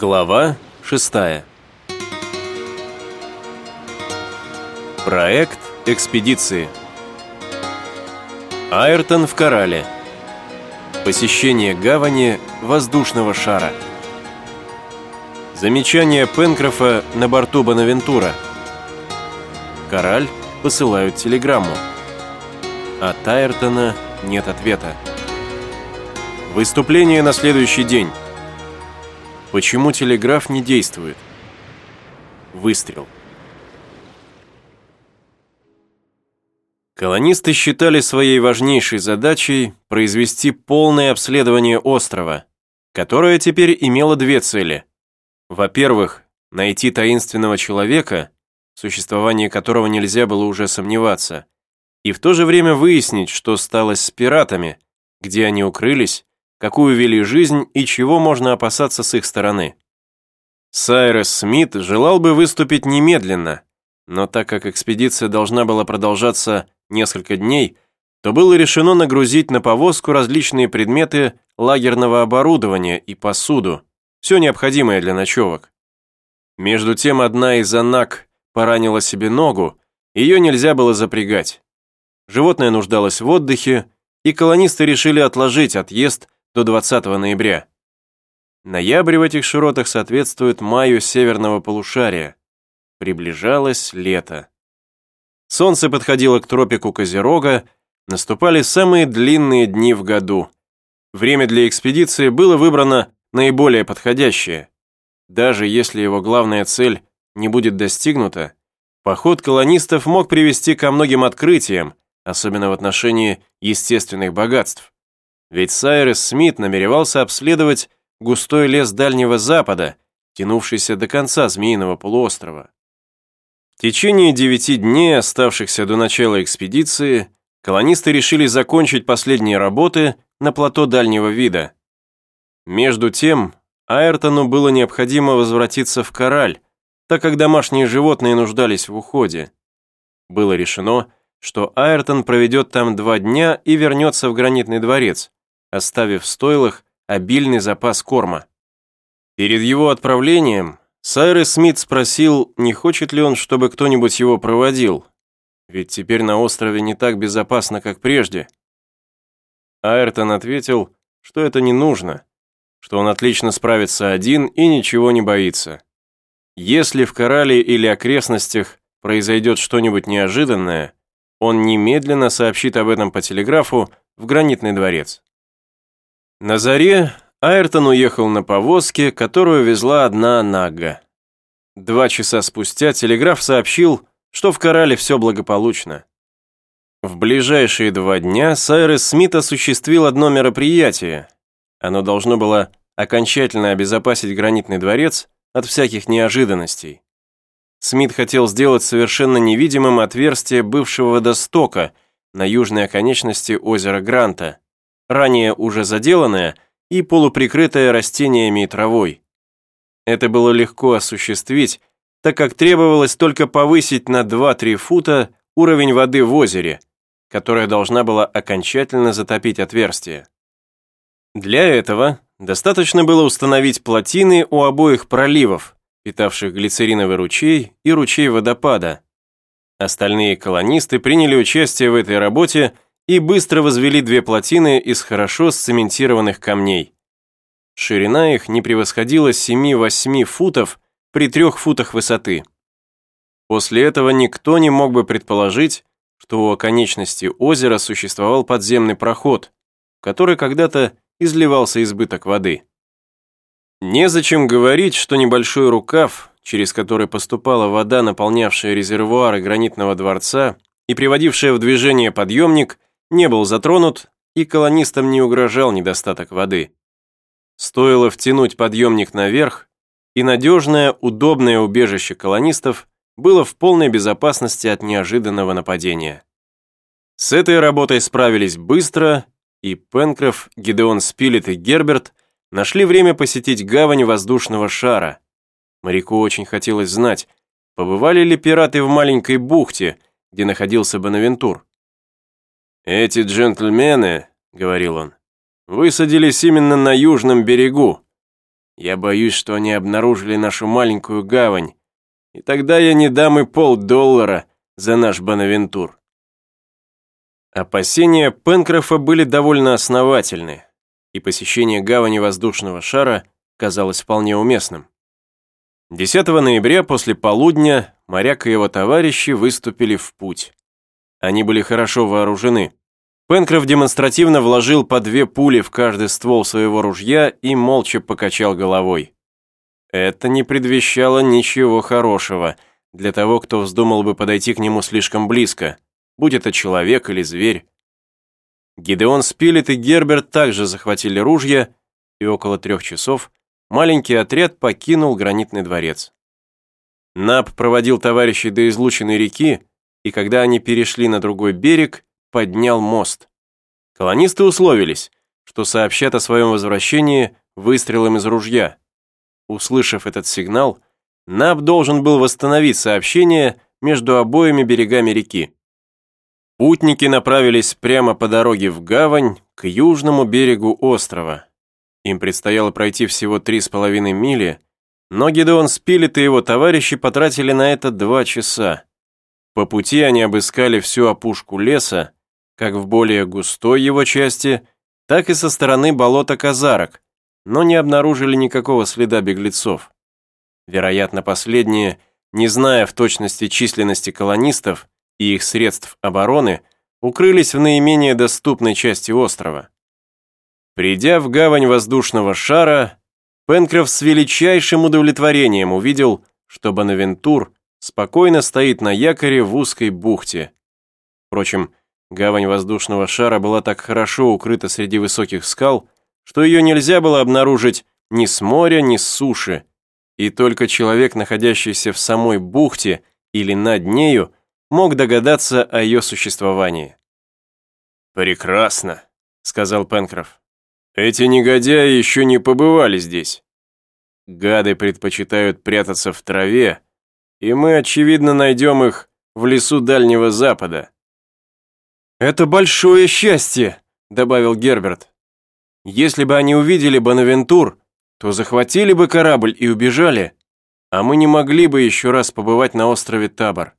Глава 6 Проект экспедиции. Айртон в Корале. Посещение гавани воздушного шара. Замечание Пенкрофа на борту Бонавентура. Кораль посылают телеграмму. От Айртона нет ответа. Выступление на следующий день Почему телеграф не действует? Выстрел. Колонисты считали своей важнейшей задачей произвести полное обследование острова, которое теперь имело две цели. Во-первых, найти таинственного человека, в существовании которого нельзя было уже сомневаться, и в то же время выяснить, что стало с пиратами, где они укрылись какую вели жизнь и чего можно опасаться с их стороны. Сайрес Смит желал бы выступить немедленно, но так как экспедиция должна была продолжаться несколько дней, то было решено нагрузить на повозку различные предметы лагерного оборудования и посуду, все необходимое для ночевок. Между тем одна из анак поранила себе ногу, ее нельзя было запрягать. Животное нуждалось в отдыхе, и колонисты решили отложить отъезд до 20 ноября. Ноябрь в этих широтах соответствует маю северного полушария. Приближалось лето. Солнце подходило к тропику Козерога, наступали самые длинные дни в году. Время для экспедиции было выбрано наиболее подходящее. Даже если его главная цель не будет достигнута, поход колонистов мог привести ко многим открытиям, особенно в отношении естественных богатств. Ведь Сайрес Смит намеревался обследовать густой лес Дальнего Запада, тянувшийся до конца Змеиного полуострова. В течение девяти дней, оставшихся до начала экспедиции, колонисты решили закончить последние работы на плато Дальнего вида. Между тем, Айртону было необходимо возвратиться в Кораль, так как домашние животные нуждались в уходе. Было решено, что Айртон проведет там два дня и вернется в гранитный дворец, оставив в стойлах обильный запас корма. Перед его отправлением Сайрес Смит спросил, не хочет ли он, чтобы кто-нибудь его проводил, ведь теперь на острове не так безопасно, как прежде. Айртон ответил, что это не нужно, что он отлично справится один и ничего не боится. Если в Корале или окрестностях произойдет что-нибудь неожиданное, он немедленно сообщит об этом по телеграфу в гранитный дворец. На заре Айртон уехал на повозке, которую везла одна Нагга. Два часа спустя телеграф сообщил, что в Корале все благополучно. В ближайшие два дня Сайрес Смит осуществил одно мероприятие. Оно должно было окончательно обезопасить гранитный дворец от всяких неожиданностей. Смит хотел сделать совершенно невидимым отверстие бывшего водостока на южной оконечности озера Гранта, ранее уже заделанная и полуприкрытая растениями и травой. Это было легко осуществить, так как требовалось только повысить на 2-3 фута уровень воды в озере, которая должна была окончательно затопить отверстие. Для этого достаточно было установить плотины у обоих проливов, питавших глицериновый ручей и ручей водопада. Остальные колонисты приняли участие в этой работе и быстро возвели две плотины из хорошо сцементированных камней. Ширина их не превосходила 7-8 футов при 3 футах высоты. После этого никто не мог бы предположить, что у оконечности озера существовал подземный проход, в который когда-то изливался избыток воды. Незачем говорить, что небольшой рукав, через который поступала вода, наполнявшая резервуары гранитного дворца и приводившая в движение подъемник, не был затронут, и колонистам не угрожал недостаток воды. Стоило втянуть подъемник наверх, и надежное, удобное убежище колонистов было в полной безопасности от неожиданного нападения. С этой работой справились быстро, и Пенкроф, Гидеон Спилет и Герберт нашли время посетить гавань воздушного шара. Моряку очень хотелось знать, побывали ли пираты в маленькой бухте, где находился Бонавентур. «Эти джентльмены», — говорил он, — «высадились именно на южном берегу. Я боюсь, что они обнаружили нашу маленькую гавань, и тогда я не дам и полдоллара за наш Бонавентур». Опасения Пенкрофа были довольно основательны, и посещение гавани воздушного шара казалось вполне уместным. 10 ноября после полудня моряк и его товарищи выступили в путь. Они были хорошо вооружены. Пенкроф демонстративно вложил по две пули в каждый ствол своего ружья и молча покачал головой. Это не предвещало ничего хорошего для того, кто вздумал бы подойти к нему слишком близко, будь это человек или зверь. Гидеон Спилет и Герберт также захватили ружья, и около трех часов маленький отряд покинул гранитный дворец. Наб проводил товарищей до излученной реки, и когда они перешли на другой берег, поднял мост. Колонисты условились, что сообщат о своем возвращении выстрелом из ружья. Услышав этот сигнал, Наб должен был восстановить сообщение между обоими берегами реки. Путники направились прямо по дороге в гавань к южному берегу острова. Им предстояло пройти всего три с половиной мили, но Гедеон Спилет и его товарищи потратили на это два часа. По пути они обыскали всю опушку леса, как в более густой его части, так и со стороны болота Казарок, но не обнаружили никакого следа беглецов. Вероятно, последние, не зная в точности численности колонистов, и их средств обороны укрылись в наименее доступной части острова. Придя в гавань воздушного шара, Пенкроф с величайшим удовлетворением увидел, что Бонавентур спокойно стоит на якоре в узкой бухте. Впрочем, гавань воздушного шара была так хорошо укрыта среди высоких скал, что ее нельзя было обнаружить ни с моря, ни с суши, и только человек, находящийся в самой бухте или над нею, мог догадаться о ее существовании. «Прекрасно», — сказал Пенкроф. «Эти негодяи еще не побывали здесь. Гады предпочитают прятаться в траве, и мы, очевидно, найдем их в лесу Дальнего Запада». «Это большое счастье», — добавил Герберт. «Если бы они увидели Бонавентур, то захватили бы корабль и убежали, а мы не могли бы еще раз побывать на острове Табор».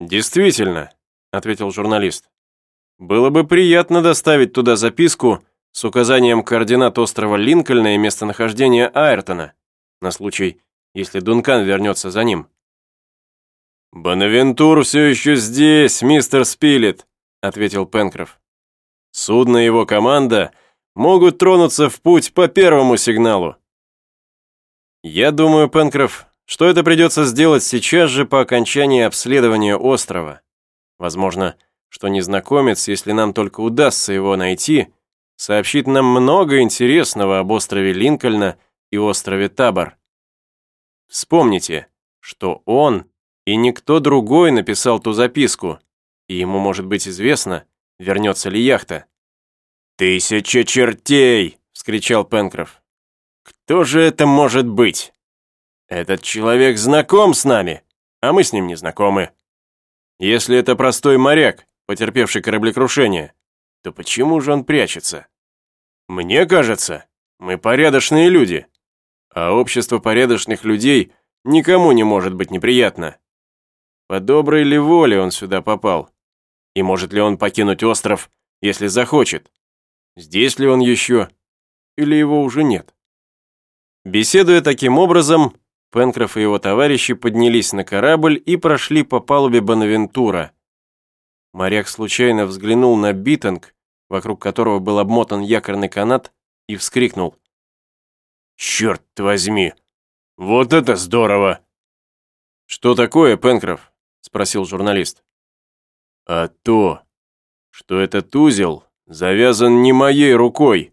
«Действительно», — ответил журналист. «Было бы приятно доставить туда записку с указанием координат острова Линкольна и местонахождения Айртона, на случай, если Дункан вернется за ним». «Бонавентур все еще здесь, мистер Спилет», — ответил Пенкроф. «Судно и его команда могут тронуться в путь по первому сигналу». «Я думаю, Пенкроф, что это придется сделать сейчас же по окончании обследования острова. Возможно, что незнакомец, если нам только удастся его найти, сообщит нам много интересного об острове Линкольна и острове Табор. Вспомните, что он и никто другой написал ту записку, и ему может быть известно, вернется ли яхта. «Тысяча чертей!» — вскричал Пенкроф. «Кто же это может быть?» Этот человек знаком с нами, а мы с ним не знакомы. Если это простой моряк, потерпевший кораблекрушение, то почему же он прячется? Мне кажется, мы порядочные люди, а общество порядочных людей никому не может быть неприятно. По доброй ли воле он сюда попал? И может ли он покинуть остров, если захочет? Здесь ли он еще? Или его уже нет? Беседуя таким образом, Пенкроф и его товарищи поднялись на корабль и прошли по палубе Бонавентура. Моряк случайно взглянул на битанг, вокруг которого был обмотан якорный канат, и вскрикнул. «Черт возьми! Вот это здорово!» «Что такое, Пенкроф?» – спросил журналист. «А то, что этот узел завязан не моей рукой!»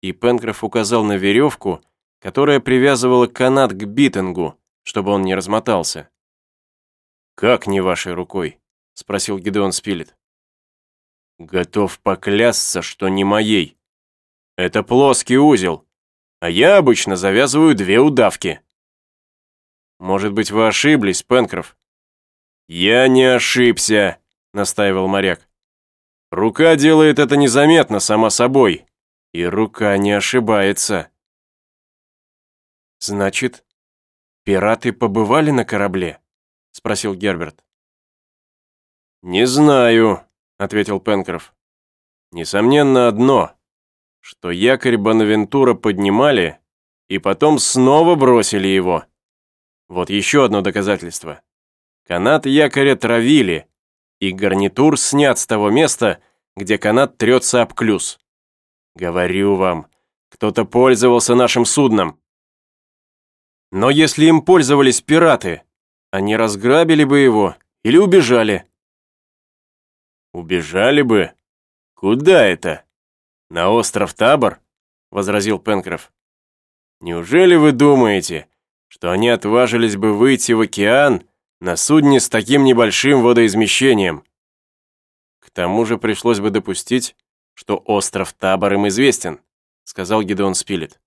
И Пенкроф указал на веревку, которая привязывала канат к битингу, чтобы он не размотался. «Как не вашей рукой?» — спросил Гидеон Спилет. «Готов поклясться, что не моей. Это плоский узел, а я обычно завязываю две удавки». «Может быть, вы ошиблись, Пенкроф?» «Я не ошибся», — настаивал моряк. «Рука делает это незаметно, сама собой, и рука не ошибается. Значит, пираты побывали на корабле? Спросил Герберт. Не знаю, ответил Пенкроф. Несомненно одно, что якорь Бонавентура поднимали и потом снова бросили его. Вот еще одно доказательство. Канат якоря травили, и гарнитур снят с того места, где канат трется об клюз. Говорю вам, кто-то пользовался нашим судном. Но если им пользовались пираты, они разграбили бы его или убежали. Убежали бы? Куда это? На остров Табор? Возразил Пенкроф. Неужели вы думаете, что они отважились бы выйти в океан на судне с таким небольшим водоизмещением? К тому же пришлось бы допустить, что остров Табор им известен, сказал Гедеон Спилет.